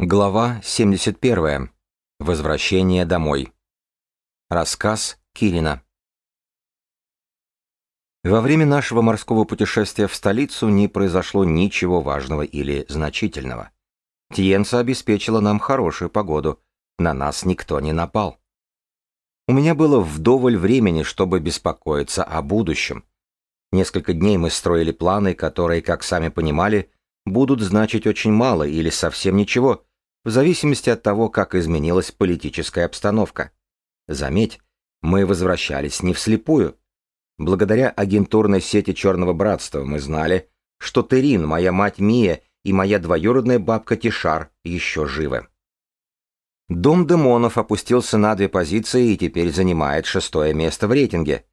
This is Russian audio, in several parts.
Глава 71. Возвращение домой. Рассказ Кирина. Во время нашего морского путешествия в столицу не произошло ничего важного или значительного. Тиенца обеспечила нам хорошую погоду, на нас никто не напал. У меня было вдоволь времени, чтобы беспокоиться о будущем. Несколько дней мы строили планы, которые, как сами понимали, будут значить очень мало или совсем ничего, в зависимости от того, как изменилась политическая обстановка. Заметь, мы возвращались не вслепую. Благодаря агентурной сети Черного Братства мы знали, что Терин, моя мать Мия и моя двоюродная бабка Тишар еще живы. Дом демонов опустился на две позиции и теперь занимает шестое место в рейтинге.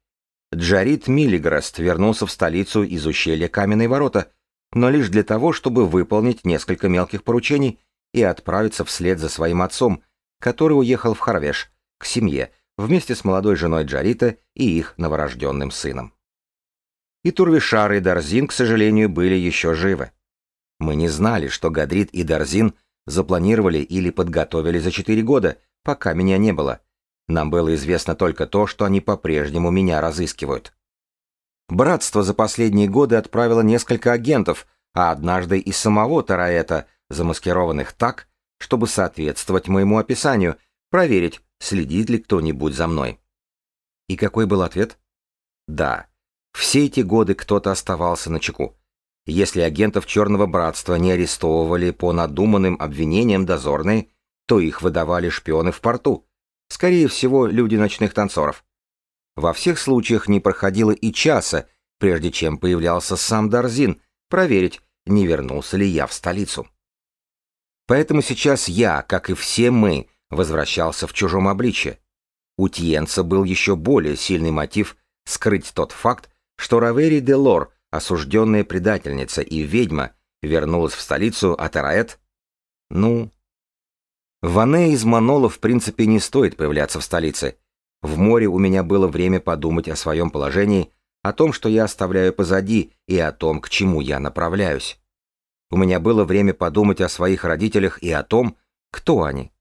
Джарит Миллиграст вернулся в столицу из ущелья Каменной Ворота, но лишь для того, чтобы выполнить несколько мелких поручений и отправиться вслед за своим отцом, который уехал в Харвеш, к семье, вместе с молодой женой Джарита и их новорожденным сыном. И Турвишар и Дарзин, к сожалению, были еще живы. Мы не знали, что Гадрит и Дарзин запланировали или подготовили за четыре года, пока меня не было. Нам было известно только то, что они по-прежнему меня разыскивают. Братство за последние годы отправило несколько агентов, а однажды и самого Тараэта, замаскированных так, чтобы соответствовать моему описанию, проверить, следит ли кто-нибудь за мной. И какой был ответ? Да, все эти годы кто-то оставался на чеку. Если агентов Черного Братства не арестовывали по надуманным обвинениям дозорные, то их выдавали шпионы в порту, скорее всего, люди ночных танцоров. Во всех случаях не проходило и часа, прежде чем появлялся сам Дарзин, проверить, не вернулся ли я в столицу. Поэтому сейчас я, как и все мы, возвращался в чужом обличье. У Тьенца был еще более сильный мотив скрыть тот факт, что Равери де Лор, осужденная предательница и ведьма, вернулась в столицу, а Тараэт... Ну... Ване из Манола в принципе не стоит появляться в столице. В море у меня было время подумать о своем положении, о том, что я оставляю позади, и о том, к чему я направляюсь. У меня было время подумать о своих родителях и о том, кто они.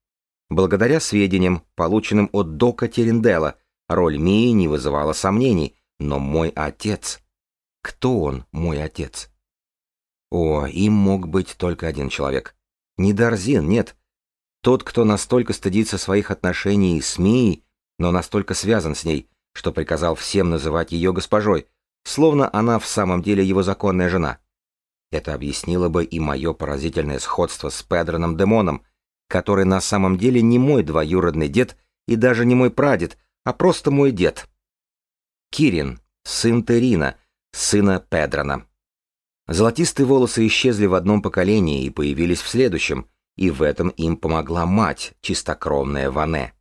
Благодаря сведениям, полученным от Дока Терендела, роль Мии не вызывала сомнений, но мой отец... Кто он, мой отец? О, им мог быть только один человек. Не Дарзин, нет. Тот, кто настолько стыдится своих отношений с Мией, но настолько связан с ней, что приказал всем называть ее госпожой, словно она в самом деле его законная жена. Это объяснило бы и мое поразительное сходство с Педроном Демоном, который на самом деле не мой двоюродный дед и даже не мой прадед, а просто мой дед. Кирин, сын Терина, сына Педрона. Золотистые волосы исчезли в одном поколении и появились в следующем, и в этом им помогла мать, чистокровная Ване.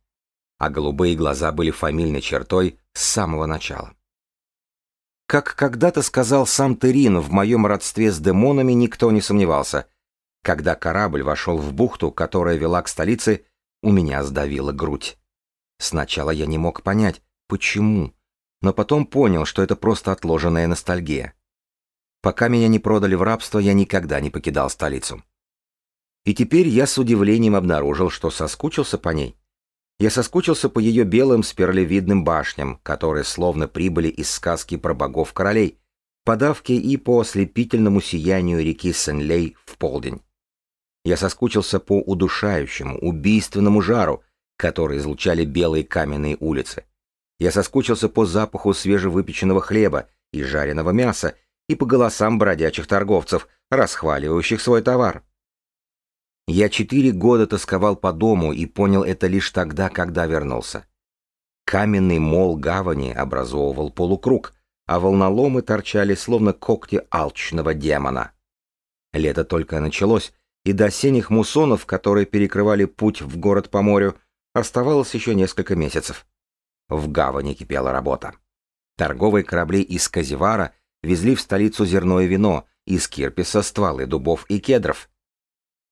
А голубые глаза были фамильной чертой с самого начала. Как когда-то сказал сам Терин, в моем родстве с демонами никто не сомневался. Когда корабль вошел в бухту, которая вела к столице, у меня сдавила грудь. Сначала я не мог понять, почему, но потом понял, что это просто отложенная ностальгия. Пока меня не продали в рабство, я никогда не покидал столицу. И теперь я с удивлением обнаружил, что соскучился по ней. Я соскучился по ее белым спиралевидным башням, которые словно прибыли из сказки про богов-королей, по давке и по ослепительному сиянию реки Сен-Лей в полдень. Я соскучился по удушающему, убийственному жару, который излучали белые каменные улицы. Я соскучился по запаху свежевыпеченного хлеба и жареного мяса и по голосам бродячих торговцев, расхваливающих свой товар. Я четыре года тосковал по дому и понял это лишь тогда, когда вернулся. Каменный мол гавани образовывал полукруг, а волноломы торчали словно когти алчного демона. Лето только началось, и до осенних муссонов, которые перекрывали путь в город по морю, оставалось еще несколько месяцев. В гавани кипела работа. Торговые корабли из Казивара везли в столицу зерно и вино, из Кирписа стволы дубов и кедров,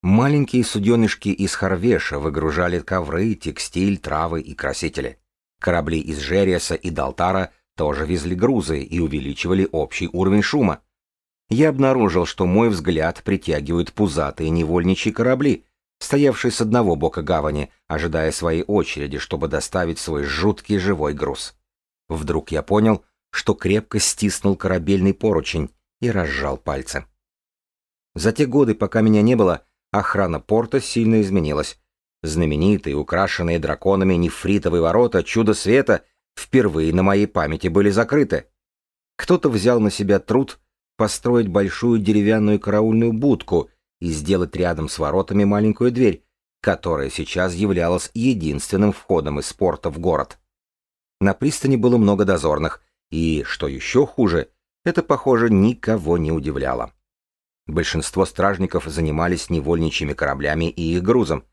Маленькие суденышки из Харвеша выгружали ковры, текстиль, травы и красители. Корабли из Жериаса и Далтара тоже везли грузы и увеличивали общий уровень шума. Я обнаружил, что мой взгляд притягивают пузатые невольничьи корабли, стоявший с одного бока гавани, ожидая своей очереди, чтобы доставить свой жуткий живой груз. Вдруг я понял, что крепко стиснул корабельный поручень и разжал пальцы. За те годы, пока меня не было, охрана порта сильно изменилась. Знаменитые, украшенные драконами нефритовые ворота чудо света впервые на моей памяти были закрыты. Кто-то взял на себя труд построить большую деревянную караульную будку и сделать рядом с воротами маленькую дверь, которая сейчас являлась единственным входом из порта в город. На пристани было много дозорных, и, что еще хуже, это, похоже, никого не удивляло. Большинство стражников занимались невольничьими кораблями и их грузом.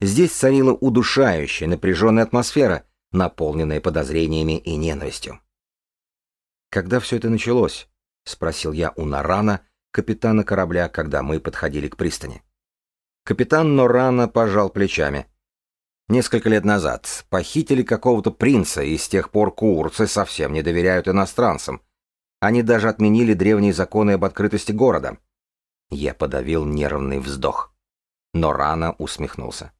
Здесь царила удушающая, напряженная атмосфера, наполненная подозрениями и ненавистью. «Когда все это началось?» — спросил я у Нарана, капитана корабля, когда мы подходили к пристани. Капитан Норана пожал плечами. Несколько лет назад похитили какого-то принца, и с тех пор курцы совсем не доверяют иностранцам. Они даже отменили древние законы об открытости города. Я подавил нервный вздох. Но рано усмехнулся.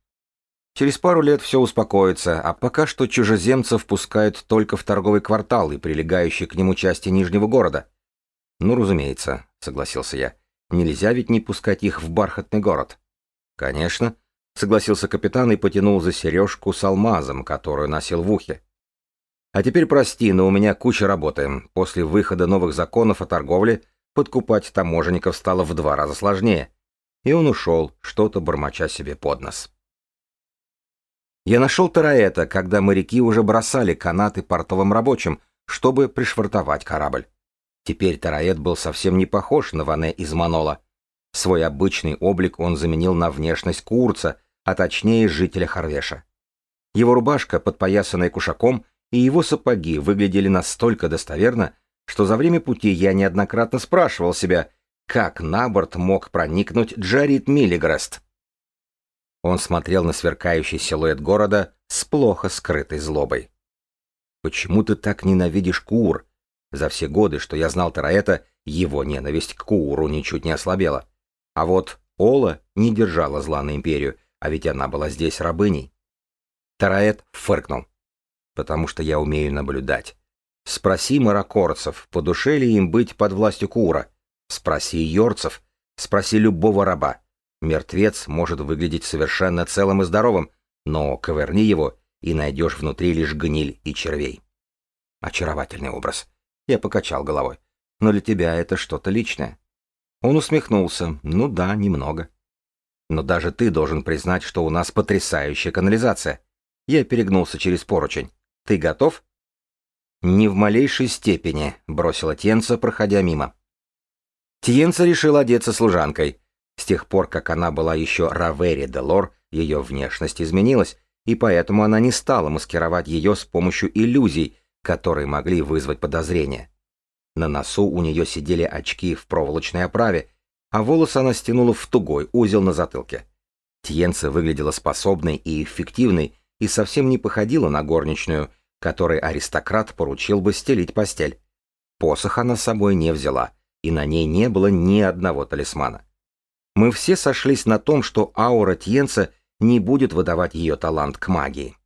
Через пару лет все успокоится, а пока что чужеземцев пускают только в торговый квартал и прилегающие к нему части Нижнего города. Ну, разумеется, согласился я. Нельзя ведь не пускать их в бархатный город. Конечно, согласился капитан и потянул за сережку с алмазом, которую носил в ухе. А теперь прости, но у меня куча работы. После выхода новых законов о торговле подкупать таможенников стало в два раза сложнее. И он ушел, что-то бормоча себе под нос. Я нашел Тараэта, когда моряки уже бросали канаты портовым рабочим, чтобы пришвартовать корабль. Теперь Тараэт был совсем не похож на Ване из Манола. Свой обычный облик он заменил на внешность курца, а точнее жителя Харвеша. Его рубашка, подпоясанная кушаком, и его сапоги выглядели настолько достоверно, что за время пути я неоднократно спрашивал себя, как на борт мог проникнуть Джарит Миллигрест. Он смотрел на сверкающий силуэт города с плохо скрытой злобой. «Почему ты так ненавидишь Куур?» За все годы, что я знал Тараэта, его ненависть к Кууру ничуть не ослабела. А вот Ола не держала зла на империю, а ведь она была здесь рабыней. Тараэт фыркнул. «Потому что я умею наблюдать. Спроси маракорцев, по душе ли им быть под властью Кура. Спроси йорцев, спроси любого раба. Мертвец может выглядеть совершенно целым и здоровым, но коверни его, и найдешь внутри лишь гниль и червей. Очаровательный образ. Я покачал головой. Но для тебя это что-то личное. Он усмехнулся. Ну да, немного. Но даже ты должен признать, что у нас потрясающая канализация. Я перегнулся через поручень. Ты готов? «Ни в малейшей степени», — бросила Тенца, проходя мимо. Тиенца решила одеться служанкой. С тех пор, как она была еще Равери де Лор, ее внешность изменилась, и поэтому она не стала маскировать ее с помощью иллюзий, которые могли вызвать подозрения. На носу у нее сидели очки в проволочной оправе, а волосы она стянула в тугой узел на затылке. Тиенца выглядела способной и эффективной и совсем не походила на горничную, которой аристократ поручил бы стелить постель. Посох она с собой не взяла, и на ней не было ни одного талисмана. Мы все сошлись на том, что аура Тьенца не будет выдавать ее талант к магии.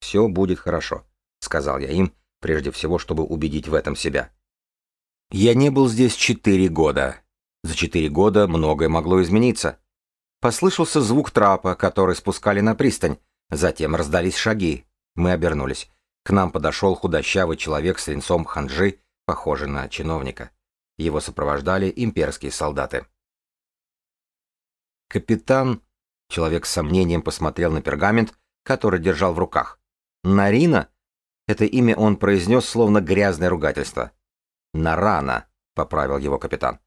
«Все будет хорошо», — сказал я им, прежде всего, чтобы убедить в этом себя. Я не был здесь четыре года. За четыре года многое могло измениться. Послышался звук трапа, который спускали на пристань. Затем раздались шаги. Мы обернулись. К нам подошел худощавый человек с лицом ханжи, похожий на чиновника. Его сопровождали имперские солдаты. Капитан, человек с сомнением посмотрел на пергамент, который держал в руках. Нарина? Это имя он произнес словно грязное ругательство. Нарана, поправил его капитан.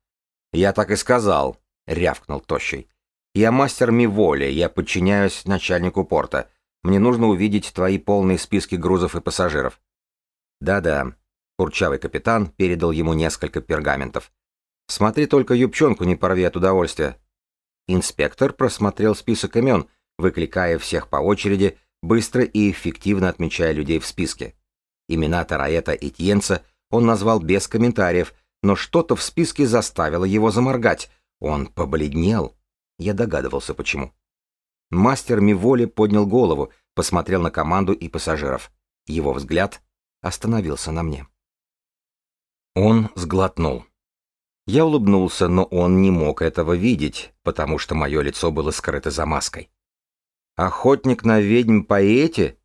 Я так и сказал, рявкнул тощий. Я мастер Миволи, я подчиняюсь начальнику порта. Мне нужно увидеть твои полные списки грузов и пассажиров. Да-да. Курчавый капитан передал ему несколько пергаментов. Смотри только юбчонку не порви от удовольствия. Инспектор просмотрел список имен, выкликая всех по очереди, быстро и эффективно отмечая людей в списке. Имена Тараэта и Тьенца он назвал без комментариев, но что-то в списке заставило его заморгать. Он побледнел. Я догадывался, почему. Мастер Миволи поднял голову, посмотрел на команду и пассажиров. Его взгляд остановился на мне. Он сглотнул. Я улыбнулся, но он не мог этого видеть, потому что мое лицо было скрыто за маской. «Охотник на ведьм поэте?»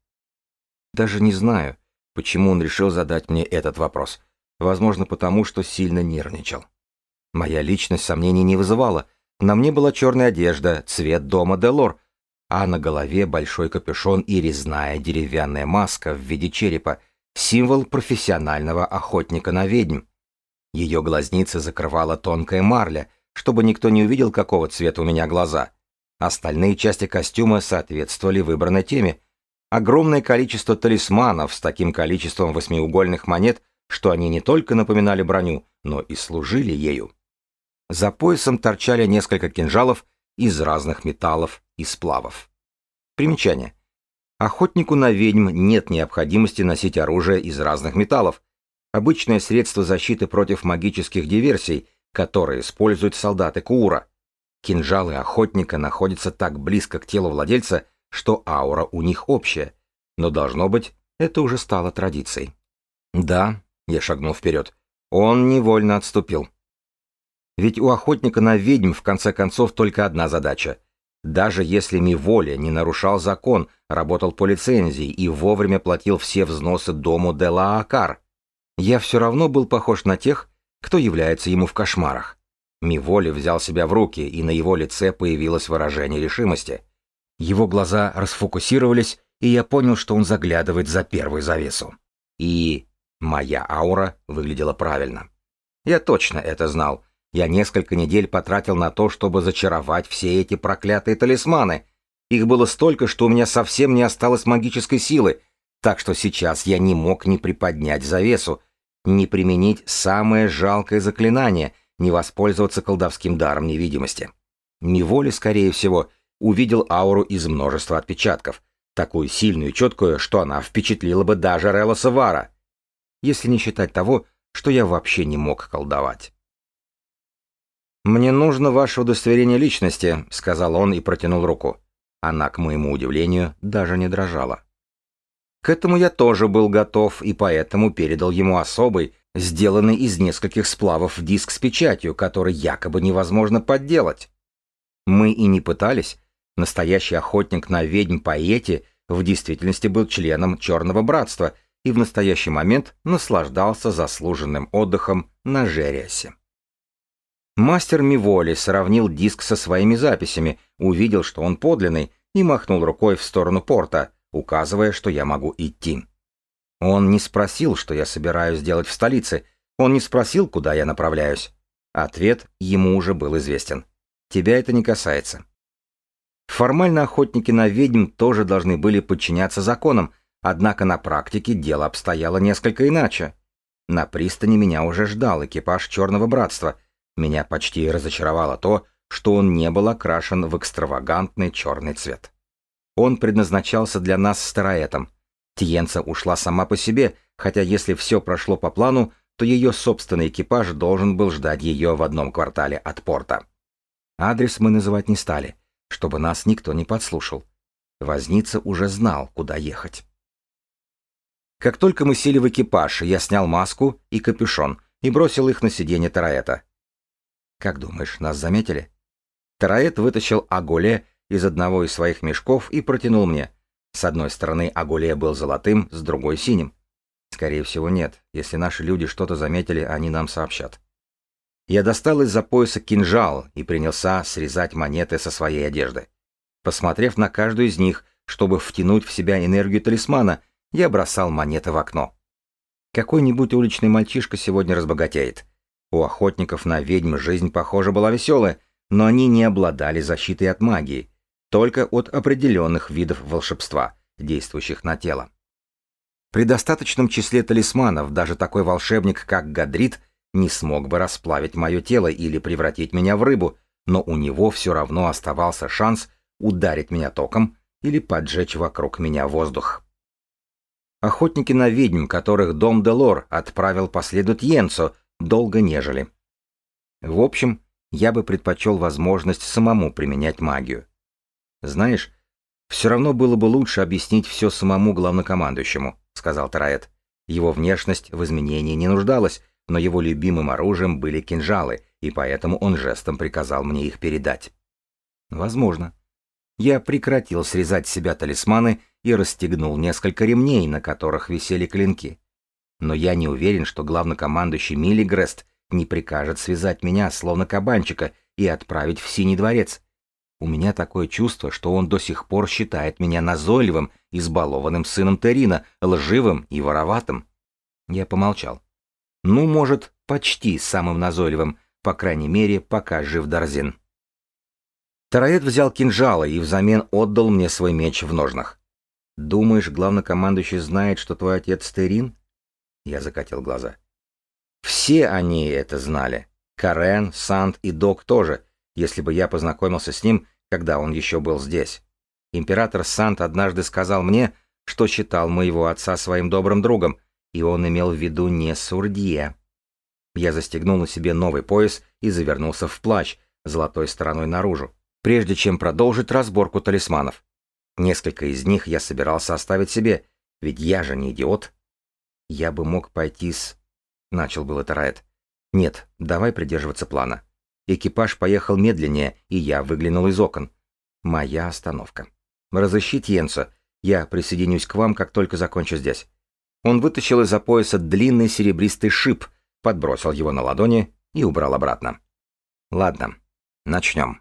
Даже не знаю, почему он решил задать мне этот вопрос. Возможно, потому что сильно нервничал. Моя личность сомнений не вызывала. На мне была черная одежда, цвет дома Делор, а на голове большой капюшон и резная деревянная маска в виде черепа, символ профессионального охотника на ведьм. Ее глазницы закрывала тонкая марля, чтобы никто не увидел, какого цвета у меня глаза. Остальные части костюма соответствовали выбранной теме. Огромное количество талисманов с таким количеством восьмиугольных монет, что они не только напоминали броню, но и служили ею. За поясом торчали несколько кинжалов из разных металлов и сплавов. Примечание. Охотнику на ведьм нет необходимости носить оружие из разных металлов. Обычное средство защиты против магических диверсий, которые используют солдаты Куура. Кинжалы охотника находятся так близко к телу владельца, что аура у них общая. Но должно быть, это уже стало традицией. Да, я шагнул вперед. Он невольно отступил. Ведь у охотника на ведьм в конце концов только одна задача. Даже если Миволя не нарушал закон, работал по лицензии и вовремя платил все взносы дому Делаакар, я все равно был похож на тех, кто является ему в кошмарах. Миволи взял себя в руки, и на его лице появилось выражение решимости. Его глаза расфокусировались, и я понял, что он заглядывает за первую завесу. И моя аура выглядела правильно. Я точно это знал, я несколько недель потратил на то, чтобы зачаровать все эти проклятые талисманы. Их было столько, что у меня совсем не осталось магической силы, так что сейчас я не мог ни приподнять завесу, ни применить самое жалкое заклинание, ни воспользоваться колдовским даром невидимости. Неволе, скорее всего, увидел ауру из множества отпечатков, такую сильную и четкую, что она впечатлила бы даже Релла Савара, если не считать того, что я вообще не мог колдовать. «Мне нужно ваше удостоверение личности», — сказал он и протянул руку. Она, к моему удивлению, даже не дрожала. К этому я тоже был готов и поэтому передал ему особый, сделанный из нескольких сплавов диск с печатью, который якобы невозможно подделать. Мы и не пытались. Настоящий охотник на ведьм Паэти в действительности был членом Черного Братства и в настоящий момент наслаждался заслуженным отдыхом на Жериасе. Мастер Миволи сравнил диск со своими записями, увидел, что он подлинный, и махнул рукой в сторону порта, указывая, что я могу идти. Он не спросил, что я собираюсь делать в столице, он не спросил, куда я направляюсь. Ответ ему уже был известен. Тебя это не касается. Формально охотники на ведьм тоже должны были подчиняться законам, однако на практике дело обстояло несколько иначе. На пристани меня уже ждал экипаж Черного Братства — меня почти разочаровало то, что он не был окрашен в экстравагантный черный цвет. Он предназначался для нас с Тараэтом. Тиенца ушла сама по себе, хотя если все прошло по плану, то ее собственный экипаж должен был ждать ее в одном квартале от порта. Адрес мы называть не стали, чтобы нас никто не подслушал. Возница уже знал, куда ехать. Как только мы сели в экипаж, я снял маску и капюшон и бросил их на сиденье Тараэта. Как думаешь, нас заметили? Тараэт вытащил Агуле из одного из своих мешков и протянул мне. С одной стороны Агуле был золотым, с другой — синим. Скорее всего, нет. Если наши люди что-то заметили, они нам сообщат. Я достал из-за пояса кинжал и принялся срезать монеты со своей одежды. Посмотрев на каждую из них, чтобы втянуть в себя энергию талисмана, я бросал монеты в окно. Какой-нибудь уличный мальчишка сегодня разбогатеет. У охотников на ведьм жизнь, похоже, была веселая, но они не обладали защитой от магии, только от определенных видов волшебства, действующих на тело. При достаточном числе талисманов даже такой волшебник, как Гадрит, не смог бы расплавить мое тело или превратить меня в рыбу, но у него все равно оставался шанс ударить меня током или поджечь вокруг меня воздух. Охотники на ведьм, которых дом Делор отправил по следу долго нежели. В общем, я бы предпочел возможность самому применять магию. Знаешь, «Все равно было бы лучше объяснить все самому главнокомандующему», — сказал Тараэт. Его внешность в изменении не нуждалась, но его любимым оружием были кинжалы, и поэтому он жестом приказал мне их передать. Возможно. Я прекратил срезать с себя талисманы и расстегнул несколько ремней, на которых висели клинки. Но я не уверен, что главнокомандующий Миллигрест не прикажет связать меня, словно кабанчика, и отправить в Синий дворец. У меня такое чувство, что он до сих пор считает меня назойливым, избалованным сыном Терина, лживым и вороватым. Я помолчал. Ну, может, почти самым назойливым, по крайней мере, пока жив Дарзин. Тараэт взял кинжалы и взамен отдал мне свой меч в ножнах. «Думаешь, главнокомандующий знает, что твой отец Терин?» Я закатил глаза. «Все они это знали. Карен, Санд и Док тоже, если бы я познакомился с ним, когда он еще был здесь. Император Сант однажды сказал мне, что считал моего отца своим добрым другом, и он имел в виду не Сурдье. Я застегнул на себе новый пояс и завернулся в плащ, золотой стороной наружу, прежде чем продолжить разборку талисманов. Несколько из них я собирался оставить себе, ведь я же не идиот. Я бы мог пойти с... Начал было Тараэт. Нет, давай придерживаться плана. Экипаж поехал медленнее, и я выглянул из окон. Моя остановка. Разыщите Йенса. Я присоединюсь к вам, как только закончу здесь. Он вытащил из-за пояса длинный серебристый шип, подбросил его на ладони и убрал обратно. Ладно, начнем.